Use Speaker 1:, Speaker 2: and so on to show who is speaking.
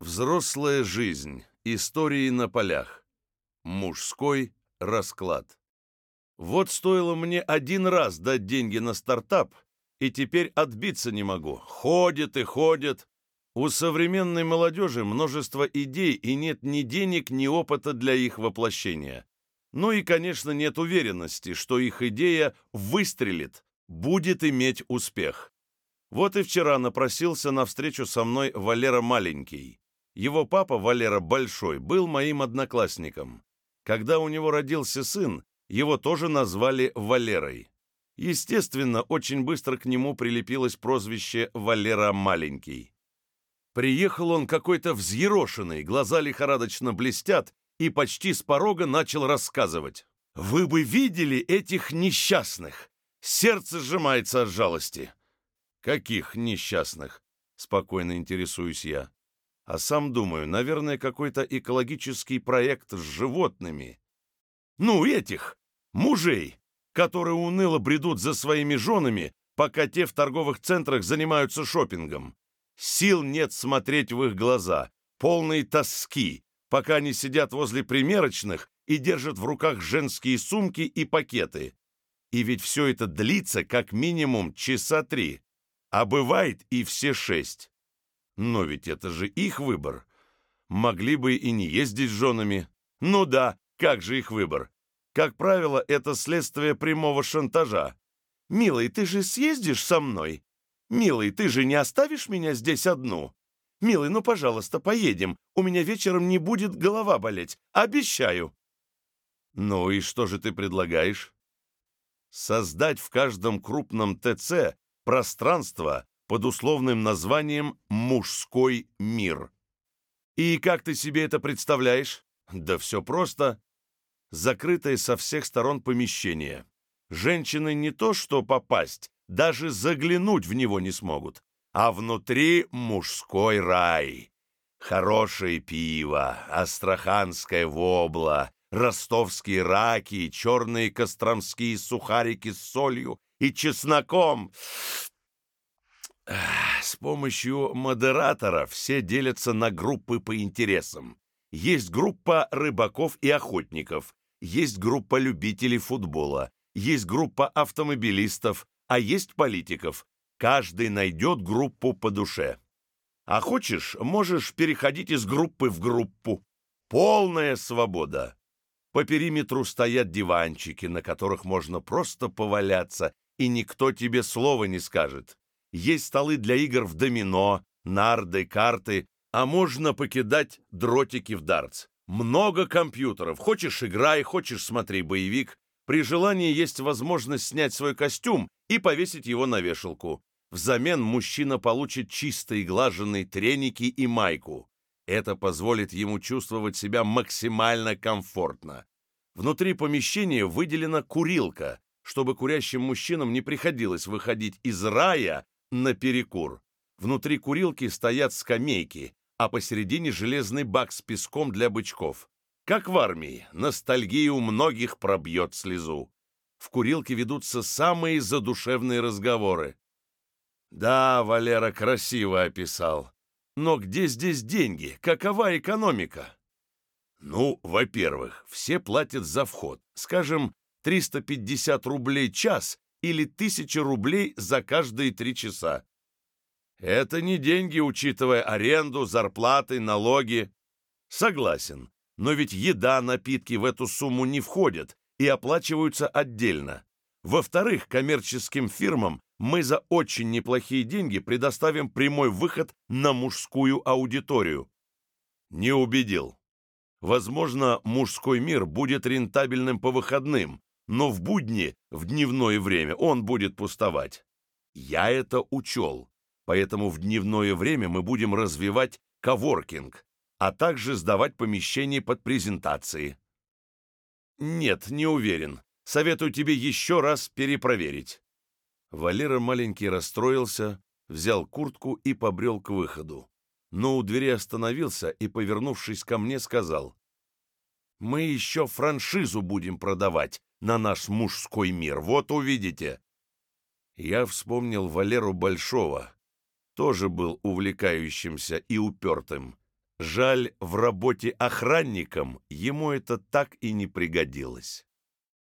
Speaker 1: Взрослая жизнь. Истории на полях. Мужской расклад. Вот стоило мне один раз дать деньги на стартап, и теперь отбиться не могу. Ходит и ходит. У современной молодежи множество идей, и нет ни денег, ни опыта для их воплощения. Ну и, конечно, нет уверенности, что их идея выстрелит, будет иметь успех. Вот и вчера напросился на встречу со мной Валера Маленький. Его папа, Валера Большой, был моим одноклассником. Когда у него родился сын, его тоже назвали Валерой. Естественно, очень быстро к нему прилепилось прозвище Валера Маленький. Приехал он какой-то взъерошенный, глаза лихорадочно блестят, и почти с порога начал рассказывать. «Вы бы видели этих несчастных! Сердце сжимается от жалости!» «Каких несчастных?» — спокойно интересуюсь я. А сам думаю, наверное, какой-то экологический проект с животными. Ну, этих, мужей, которые уныло бредут за своими женами, пока те в торговых центрах занимаются шопингом. Сил нет смотреть в их глаза, полные тоски, пока они сидят возле примерочных и держат в руках женские сумки и пакеты. И ведь все это длится как минимум часа три, а бывает и все шесть. Но ведь это же их выбор. Могли бы и не ездить с женами. Ну да, как же их выбор? Как правило, это следствие прямого шантажа. «Милый, ты же съездишь со мной? Милый, ты же не оставишь меня здесь одну? Милый, ну, пожалуйста, поедем. У меня вечером не будет голова болеть. Обещаю!» «Ну и что же ты предлагаешь?» «Создать в каждом крупном ТЦ пространство, под условным названием «Мужской мир». И как ты себе это представляешь? Да все просто. Закрытое со всех сторон помещение. Женщины не то что попасть, даже заглянуть в него не смогут. А внутри мужской рай. Хорошее пиво, астраханское вобла, ростовские раки, черные костромские сухарики с солью и чесноком. С помощью модератора все делятся на группы по интересам. Есть группа рыбаков и охотников, есть группа любителей футбола, есть группа автомобилистов, а есть политиков. Каждый найдет группу по душе. А хочешь, можешь переходить из группы в группу. Полная свобода. По периметру стоят диванчики, на которых можно просто поваляться, и никто тебе слова не скажет. Есть столы для игр в домино, нарды, карты, а можно покидать дротики в дартс. Много компьютеров. Хочешь — играй, хочешь — смотри боевик. При желании есть возможность снять свой костюм и повесить его на вешалку. Взамен мужчина получит чистые глаженные треники и майку. Это позволит ему чувствовать себя максимально комфортно. Внутри помещения выделена курилка, чтобы курящим мужчинам не приходилось выходить из рая на перекур. Внутри курилки стоят скамейки, а посередине железный бак с песком для бычков. Как в армии, ностальгия у многих пробьет слезу. В курилке ведутся самые задушевные разговоры. Да, Валера красиво описал. Но где здесь деньги? Какова экономика? Ну, во-первых, все платят за вход. Скажем, 350 рублей час или тысяча рублей за каждые три часа. Это не деньги, учитывая аренду, зарплаты, налоги. Согласен, но ведь еда, напитки в эту сумму не входят и оплачиваются отдельно. Во-вторых, коммерческим фирмам мы за очень неплохие деньги предоставим прямой выход на мужскую аудиторию. Не убедил. Возможно, мужской мир будет рентабельным по выходным, но в будни, в дневное время, он будет пустовать. Я это учел, поэтому в дневное время мы будем развивать коворкинг, а также сдавать помещения под презентации. Нет, не уверен. Советую тебе еще раз перепроверить. Валера маленький расстроился, взял куртку и побрел к выходу. Но у двери остановился и, повернувшись ко мне, сказал, «Мы еще франшизу будем продавать на наш мужской мир. Вот увидите. Я вспомнил Валеру Большого. Тоже был увлекающимся и упертым. Жаль, в работе охранником ему это так и не пригодилось.